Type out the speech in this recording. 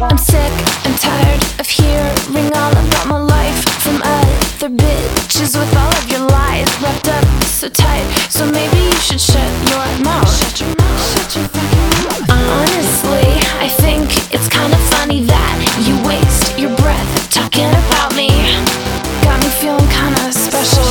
I'm sick and tired of hearing all about my life from other bitches with all of your lies wrapped up so tight. So maybe you should shut your mouth. Shut your mouth. Shut your fucking mouth. Honestly, I think it's kind of funny that you waste your breath talking about me. Got me feeling kinda special.